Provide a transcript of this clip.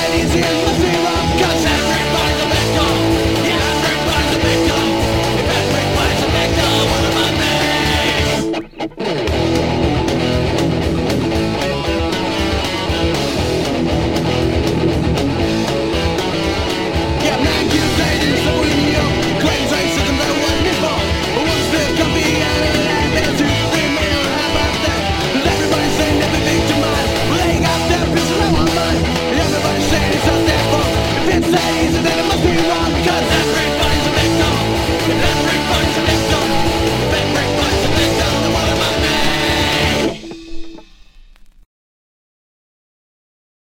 Chinese in